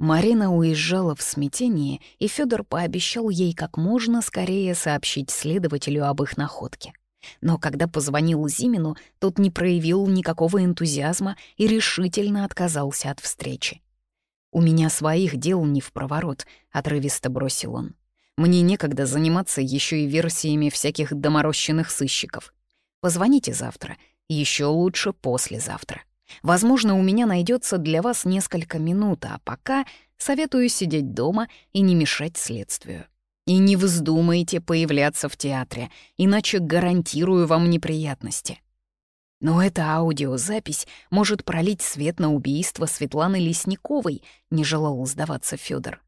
Марина уезжала в смятении, и Федор пообещал ей как можно скорее сообщить следователю об их находке. Но когда позвонил Зимину, тот не проявил никакого энтузиазма и решительно отказался от встречи. «У меня своих дел не в проворот», — отрывисто бросил он. «Мне некогда заниматься еще и версиями всяких доморощенных сыщиков. Позвоните завтра, еще лучше послезавтра. Возможно, у меня найдется для вас несколько минут, а пока советую сидеть дома и не мешать следствию. И не вздумайте появляться в театре, иначе гарантирую вам неприятности. Но эта аудиозапись может пролить свет на убийство Светланы Лесниковой, не желал сдаваться Федор.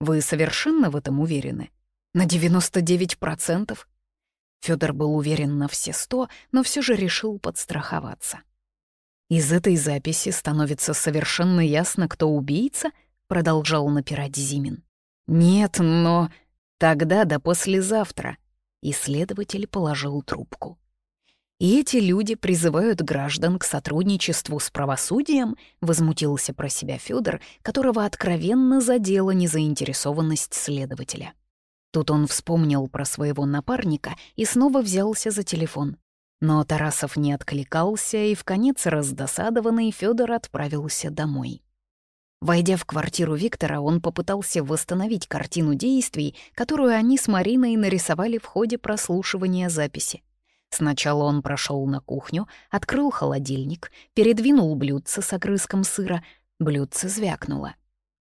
Вы совершенно в этом уверены? На 99%? Федор был уверен на все сто, но все же решил подстраховаться. «Из этой записи становится совершенно ясно, кто убийца?» — продолжал напирать Зимин. «Нет, но...» «Тогда до послезавтра», — исследователь положил трубку. «И эти люди призывают граждан к сотрудничеству с правосудием?» — возмутился про себя Федор, которого откровенно задела незаинтересованность следователя. Тут он вспомнил про своего напарника и снова взялся за телефон. Но Тарасов не откликался, и в конец раздосадованный Федор отправился домой. Войдя в квартиру Виктора, он попытался восстановить картину действий, которую они с Мариной нарисовали в ходе прослушивания записи. Сначала он прошел на кухню, открыл холодильник, передвинул блюдце с огрызком сыра, блюдце звякнуло.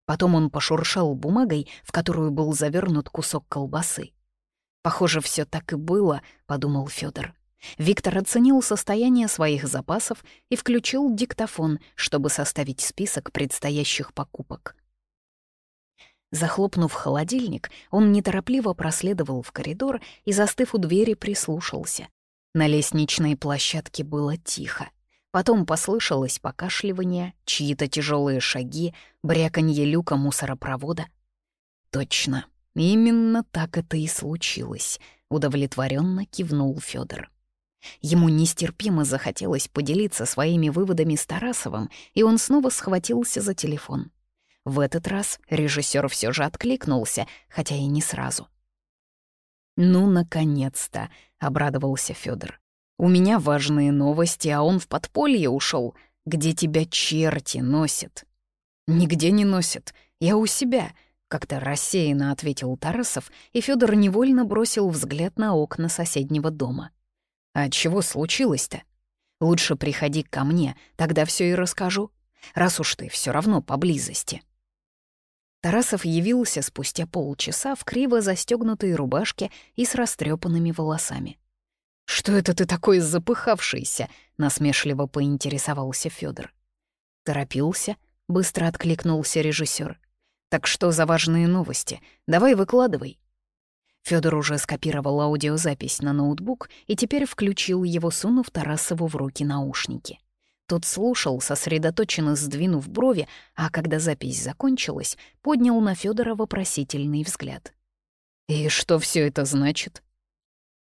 Потом он пошуршал бумагой, в которую был завернут кусок колбасы. «Похоже, все так и было», — подумал Федор. Виктор оценил состояние своих запасов и включил диктофон, чтобы составить список предстоящих покупок. Захлопнув холодильник, он неторопливо проследовал в коридор и, застыв у двери, прислушался. На лестничной площадке было тихо. Потом послышалось покашливание, чьи-то тяжелые шаги, бряканье люка мусоропровода. Точно, именно так это и случилось, удовлетворенно кивнул Федор. Ему нестерпимо захотелось поделиться своими выводами с Тарасовым, и он снова схватился за телефон. В этот раз режиссер все же откликнулся, хотя и не сразу. «Ну, наконец-то!» — обрадовался Федор. «У меня важные новости, а он в подполье ушел, где тебя черти носят». «Нигде не носят. Я у себя», — как-то рассеянно ответил Тарасов, и Федор невольно бросил взгляд на окна соседнего дома. А чего случилось-то? Лучше приходи ко мне, тогда все и расскажу, раз уж ты все равно поблизости. Тарасов явился спустя полчаса в криво застегнутой рубашке и с растрепанными волосами. «Что это ты такой запыхавшийся?» — насмешливо поинтересовался Федор. «Торопился», — быстро откликнулся режиссер. «Так что за важные новости? Давай выкладывай». Федор уже скопировал аудиозапись на ноутбук и теперь включил его, сунув Тарасову в руки наушники. Тот слушал, сосредоточенно сдвинув брови, а когда запись закончилась, поднял на Федора вопросительный взгляд. «И что все это значит?»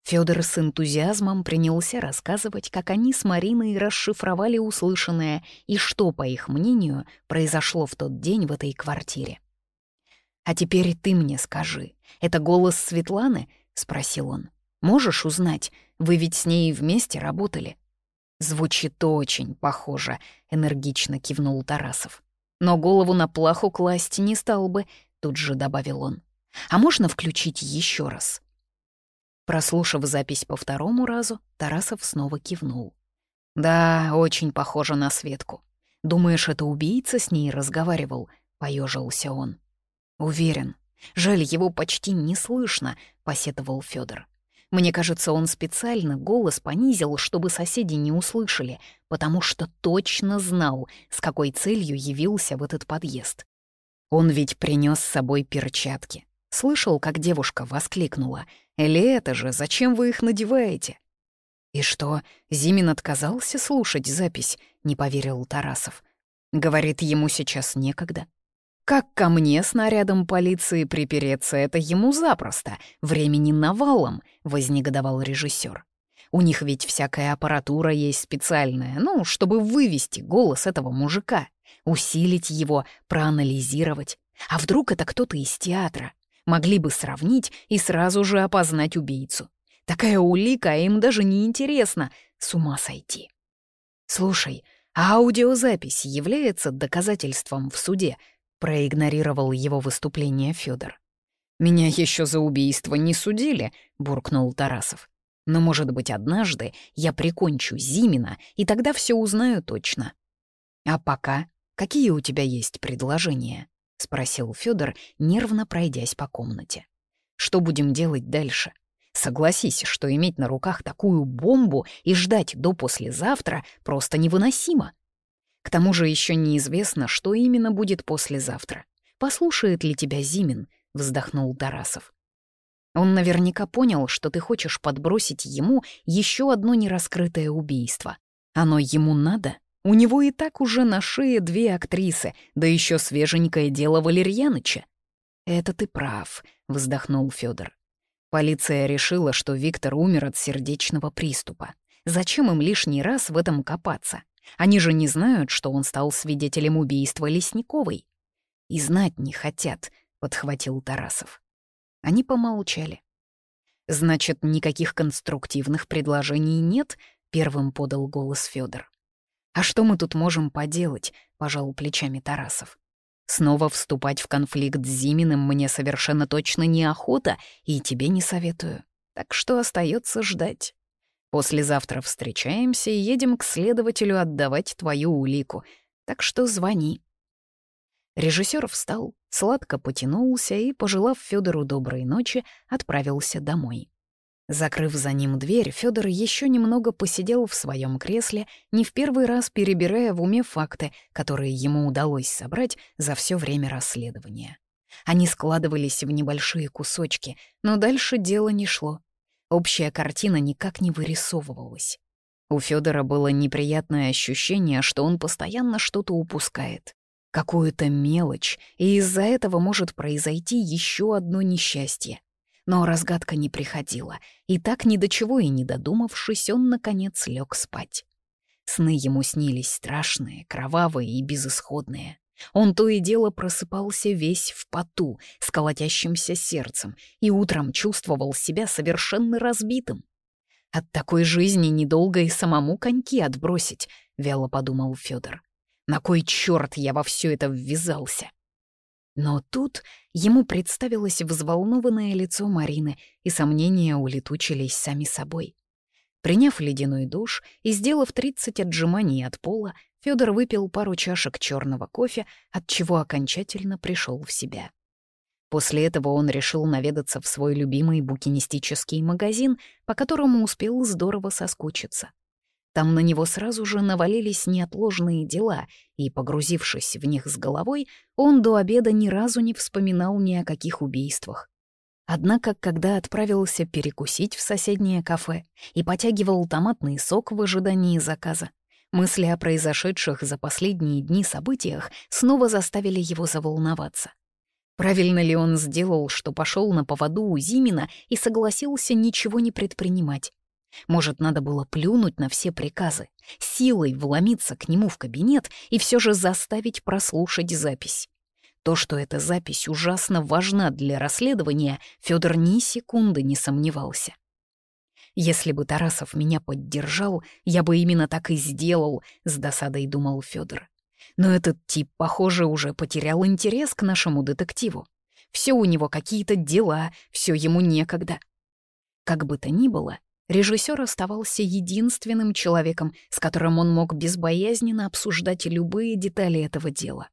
Федор с энтузиазмом принялся рассказывать, как они с Мариной расшифровали услышанное и что, по их мнению, произошло в тот день в этой квартире. «А теперь ты мне скажи, это голос Светланы?» — спросил он. «Можешь узнать? Вы ведь с ней вместе работали». «Звучит очень похоже», — энергично кивнул Тарасов. «Но голову на плаху класть не стал бы», — тут же добавил он. «А можно включить еще раз?» Прослушав запись по второму разу, Тарасов снова кивнул. «Да, очень похоже на Светку. Думаешь, это убийца с ней разговаривал?» — поежился он. «Уверен. Жаль, его почти не слышно», — посетовал Федор. «Мне кажется, он специально голос понизил, чтобы соседи не услышали, потому что точно знал, с какой целью явился в этот подъезд. Он ведь принес с собой перчатки. Слышал, как девушка воскликнула. «Или это же, зачем вы их надеваете?» «И что, Зимин отказался слушать запись?» — не поверил Тарасов. «Говорит, ему сейчас некогда. Как ко мне снарядом полиции припереться, это ему запросто, времени навалом, вознегодовал режиссер. У них ведь всякая аппаратура есть специальная, ну, чтобы вывести голос этого мужика. усилить его, проанализировать. А вдруг это кто-то из театра? Могли бы сравнить и сразу же опознать убийцу. Такая улика, а им даже не интересно. С ума сойти. Слушай, аудиозапись является доказательством в суде? Проигнорировал его выступление Федор. Меня еще за убийство не судили, буркнул Тарасов. Но, может быть, однажды я прикончу Зимина, и тогда все узнаю точно. А пока какие у тебя есть предложения? — спросил Федор, нервно пройдясь по комнате. «Что будем делать дальше? Согласись, что иметь на руках такую бомбу и ждать до послезавтра просто невыносимо. К тому же еще неизвестно, что именно будет послезавтра. Послушает ли тебя Зимин?» — вздохнул Тарасов. Он наверняка понял, что ты хочешь подбросить ему еще одно нераскрытое убийство. Оно ему надо? У него и так уже на шее две актрисы, да еще свеженькое дело Валерьяныча. «Это ты прав», — вздохнул Федор. Полиция решила, что Виктор умер от сердечного приступа. Зачем им лишний раз в этом копаться? Они же не знают, что он стал свидетелем убийства Лесниковой. «И знать не хотят», — подхватил Тарасов. Они помолчали. «Значит, никаких конструктивных предложений нет?» — первым подал голос Федор. «А что мы тут можем поделать?» — пожал плечами Тарасов. «Снова вступать в конфликт с Зиминым мне совершенно точно неохота и тебе не советую. Так что остается ждать. Послезавтра встречаемся и едем к следователю отдавать твою улику. Так что звони». Режиссер встал, сладко потянулся и, пожелав Федору доброй ночи, отправился домой. Закрыв за ним дверь, Федор еще немного посидел в своем кресле, не в первый раз перебирая в уме факты, которые ему удалось собрать за все время расследования. Они складывались в небольшие кусочки, но дальше дело не шло. Общая картина никак не вырисовывалась. У Федора было неприятное ощущение, что он постоянно что-то упускает. Какую-то мелочь, и из-за этого может произойти еще одно несчастье. Но разгадка не приходила, и так ни до чего и не додумавшись, он, наконец, лег спать. Сны ему снились страшные, кровавые и безысходные. Он то и дело просыпался весь в поту, с колотящимся сердцем, и утром чувствовал себя совершенно разбитым. «От такой жизни недолго и самому коньки отбросить», — вяло подумал Федор. «На кой черт я во все это ввязался?» Но тут ему представилось взволнованное лицо Марины, и сомнения улетучились сами собой. Приняв ледяной душ и сделав 30 отжиманий от пола, Федор выпил пару чашек черного кофе, от чего окончательно пришел в себя. После этого он решил наведаться в свой любимый букинистический магазин, по которому успел здорово соскучиться. Там на него сразу же навалились неотложные дела, и, погрузившись в них с головой, он до обеда ни разу не вспоминал ни о каких убийствах. Однако, когда отправился перекусить в соседнее кафе и потягивал томатный сок в ожидании заказа, мысли о произошедших за последние дни событиях снова заставили его заволноваться. Правильно ли он сделал, что пошел на поводу у Зимина и согласился ничего не предпринимать? Может, надо было плюнуть на все приказы, силой вломиться к нему в кабинет и все же заставить прослушать запись. То, что эта запись ужасно важна для расследования, Федор ни секунды не сомневался. Если бы Тарасов меня поддержал, я бы именно так и сделал, с досадой думал Федор. Но этот тип, похоже, уже потерял интерес к нашему детективу. Все у него какие-то дела, все ему некогда. Как бы то ни было, режиссер оставался единственным человеком, с которым он мог безбоязненно обсуждать любые детали этого дела.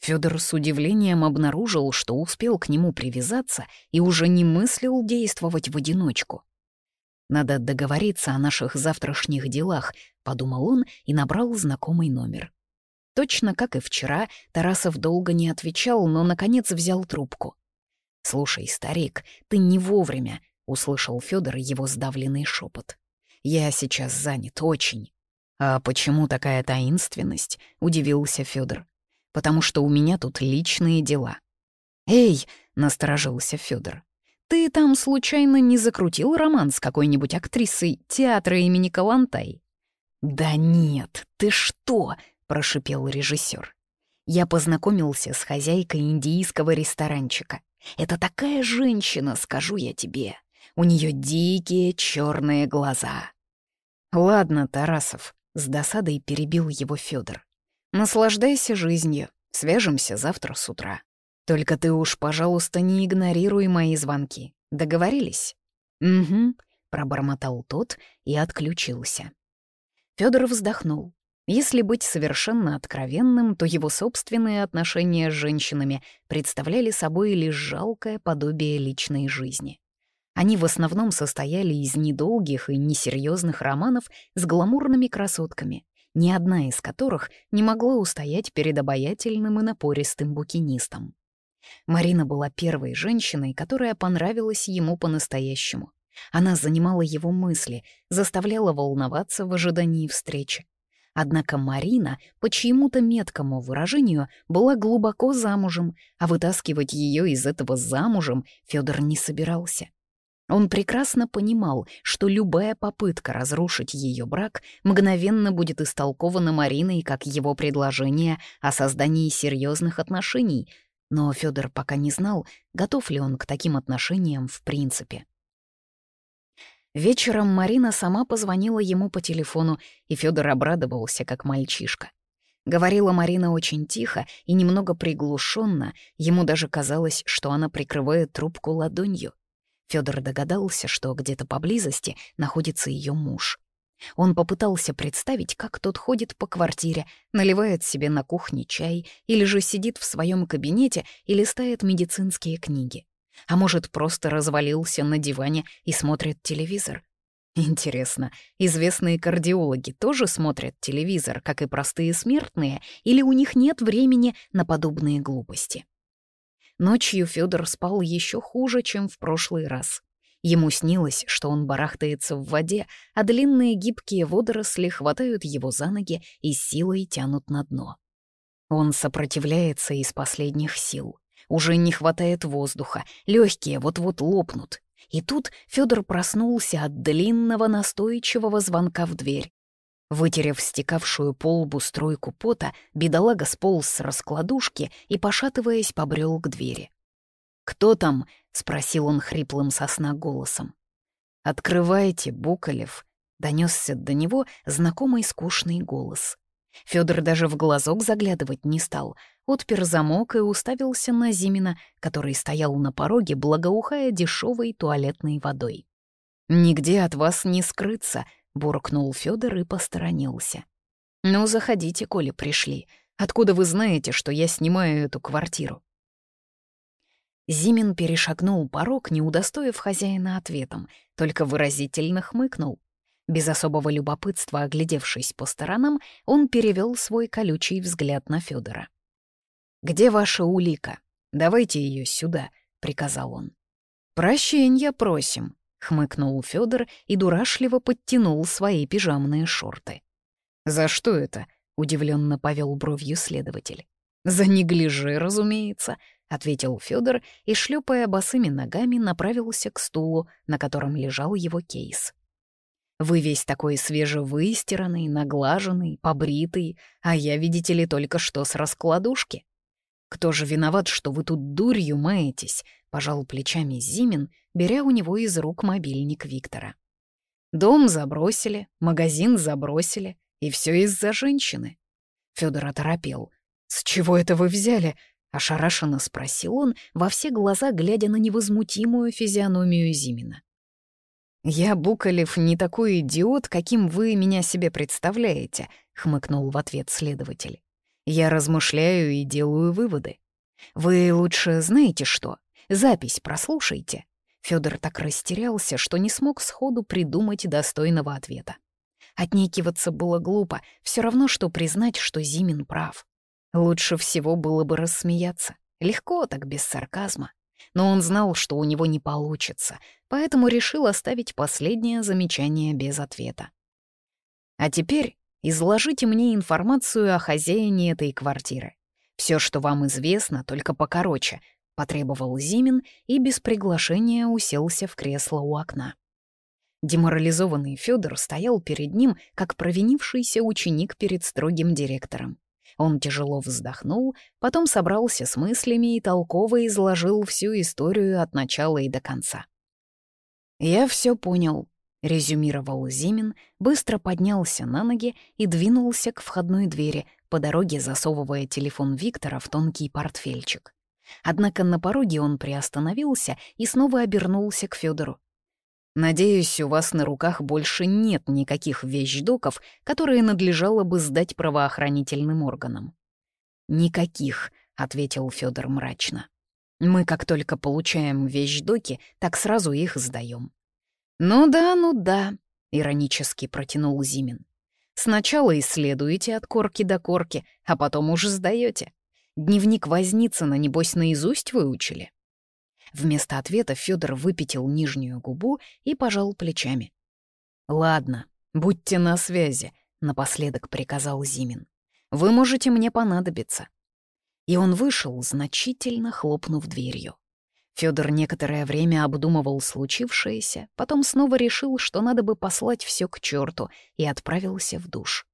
Федор с удивлением обнаружил, что успел к нему привязаться и уже не мыслил действовать в одиночку. «Надо договориться о наших завтрашних делах», — подумал он и набрал знакомый номер. Точно как и вчера, Тарасов долго не отвечал, но, наконец, взял трубку. «Слушай, старик, ты не вовремя. — услышал Федор его сдавленный шепот. «Я сейчас занят очень». «А почему такая таинственность?» — удивился Федор. «Потому что у меня тут личные дела». «Эй!» — насторожился Федор. «Ты там случайно не закрутил роман с какой-нибудь актрисой театра имени Калантай?» «Да нет, ты что?» — прошипел режиссер. Я познакомился с хозяйкой индийского ресторанчика. Это такая женщина, скажу я тебе. У нее дикие черные глаза. Ладно, Тарасов, с досадой перебил его Федор. Наслаждайся жизнью, свяжемся завтра с утра. Только ты уж, пожалуйста, не игнорируй мои звонки. Договорились? Угу, пробормотал тот и отключился. Федор вздохнул. Если быть совершенно откровенным, то его собственные отношения с женщинами представляли собой лишь жалкое подобие личной жизни. Они в основном состояли из недолгих и несерьезных романов с гламурными красотками, ни одна из которых не могла устоять перед обаятельным и напористым букинистом. Марина была первой женщиной, которая понравилась ему по-настоящему. Она занимала его мысли, заставляла волноваться в ожидании встречи. Однако Марина, по чьему-то меткому выражению, была глубоко замужем, а вытаскивать ее из этого замужем Федор не собирался. Он прекрасно понимал, что любая попытка разрушить ее брак мгновенно будет истолкована Мариной как его предложение о создании серьезных отношений, но Федор пока не знал, готов ли он к таким отношениям в принципе. Вечером Марина сама позвонила ему по телефону, и Федор обрадовался, как мальчишка. Говорила Марина очень тихо и немного приглушенно, ему даже казалось, что она прикрывает трубку ладонью. Федор догадался, что где-то поблизости находится ее муж. Он попытался представить, как тот ходит по квартире, наливает себе на кухне чай или же сидит в своем кабинете и листает медицинские книги. А может, просто развалился на диване и смотрит телевизор? Интересно, известные кардиологи тоже смотрят телевизор, как и простые смертные, или у них нет времени на подобные глупости? Ночью Федор спал еще хуже, чем в прошлый раз. Ему снилось, что он барахтается в воде, а длинные гибкие водоросли хватают его за ноги и силой тянут на дно. Он сопротивляется из последних сил. Уже не хватает воздуха, легкие вот-вот лопнут. И тут Федор проснулся от длинного настойчивого звонка в дверь. Вытерев стекавшую по лбу стройку пота, бедолага сполз с раскладушки и, пошатываясь, побрел к двери. «Кто там?» — спросил он хриплым сосна голосом. «Открывайте, Буколев», — донесся до него знакомый скучный голос. Федор даже в глазок заглядывать не стал, отпер замок и уставился на Зимина, который стоял на пороге, благоухая дешевой туалетной водой. «Нигде от вас не скрыться», — буркнул Федор и посторонился. «Ну, заходите, коли пришли. Откуда вы знаете, что я снимаю эту квартиру?» Зимин перешагнул порог, не удостоив хозяина ответом, только выразительно хмыкнул. Без особого любопытства, оглядевшись по сторонам, он перевел свой колючий взгляд на Федора. «Где ваша улика? Давайте ее сюда», — приказал он. «Прощенья просим», — хмыкнул Федор и дурашливо подтянул свои пижамные шорты. «За что это?» — удивленно повел бровью следователь. «За неглиже, разумеется», — ответил Федор и, шлепая босыми ногами, направился к стулу, на котором лежал его кейс. Вы весь такой свежевыстиранный, наглаженный, побритый, а я, видите ли, только что с раскладушки. Кто же виноват, что вы тут дурью маетесь?» — пожал плечами Зимин, беря у него из рук мобильник Виктора. «Дом забросили, магазин забросили, и все из-за женщины». Федор оторопел. «С чего это вы взяли?» — ошарашенно спросил он, во все глаза глядя на невозмутимую физиономию Зимина. «Я, Буколев, не такой идиот, каким вы меня себе представляете», — хмыкнул в ответ следователь. «Я размышляю и делаю выводы. Вы лучше знаете что? Запись прослушайте». Федор так растерялся, что не смог сходу придумать достойного ответа. Отнекиваться было глупо, все равно, что признать, что Зимин прав. Лучше всего было бы рассмеяться. Легко, так без сарказма но он знал, что у него не получится, поэтому решил оставить последнее замечание без ответа. «А теперь изложите мне информацию о хозяине этой квартиры. Все, что вам известно, только покороче», — потребовал Зимин и без приглашения уселся в кресло у окна. Деморализованный Федор стоял перед ним, как провинившийся ученик перед строгим директором. Он тяжело вздохнул, потом собрался с мыслями и толково изложил всю историю от начала и до конца. «Я все понял», — резюмировал Зимин, быстро поднялся на ноги и двинулся к входной двери, по дороге засовывая телефон Виктора в тонкий портфельчик. Однако на пороге он приостановился и снова обернулся к Федору. «Надеюсь, у вас на руках больше нет никаких вещдоков, которые надлежало бы сдать правоохранительным органам». «Никаких», — ответил Федор мрачно. «Мы как только получаем вещдоки, так сразу их сдаем». «Ну да, ну да», — иронически протянул Зимин. «Сначала исследуете от корки до корки, а потом уже сдаете. Дневник Возницына, небось, наизусть выучили?» Вместо ответа Федор выпятил нижнюю губу и пожал плечами. «Ладно, будьте на связи», — напоследок приказал Зимин. «Вы можете мне понадобиться». И он вышел, значительно хлопнув дверью. Федор некоторое время обдумывал случившееся, потом снова решил, что надо бы послать все к черту, и отправился в душ.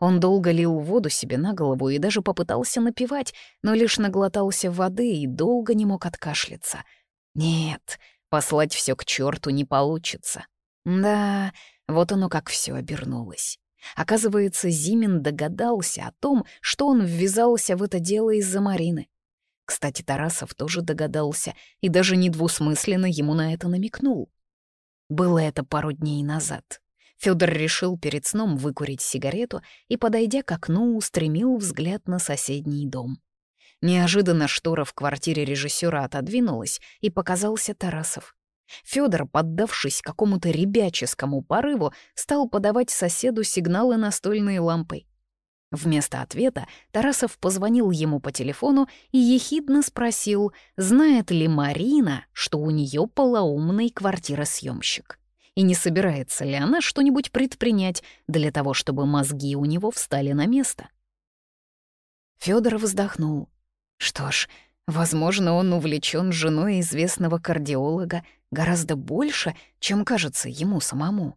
Он долго лил воду себе на голову и даже попытался напевать, но лишь наглотался воды и долго не мог откашляться. Нет, послать все к черту не получится. Да, вот оно как все обернулось. Оказывается, Зимин догадался о том, что он ввязался в это дело из-за Марины. Кстати, Тарасов тоже догадался и даже недвусмысленно ему на это намекнул. Было это пару дней назад. Федор решил перед сном выкурить сигарету и, подойдя к окну, устремил взгляд на соседний дом. Неожиданно штора в квартире режиссера отодвинулась, и показался Тарасов. Федор, поддавшись какому-то ребяческому порыву, стал подавать соседу сигналы настольной лампой. Вместо ответа Тарасов позвонил ему по телефону и ехидно спросил, знает ли Марина, что у нее полоумный квартиросъемщик и не собирается ли она что-нибудь предпринять для того, чтобы мозги у него встали на место. Федор вздохнул. Что ж, возможно, он увлечен женой известного кардиолога гораздо больше, чем кажется ему самому.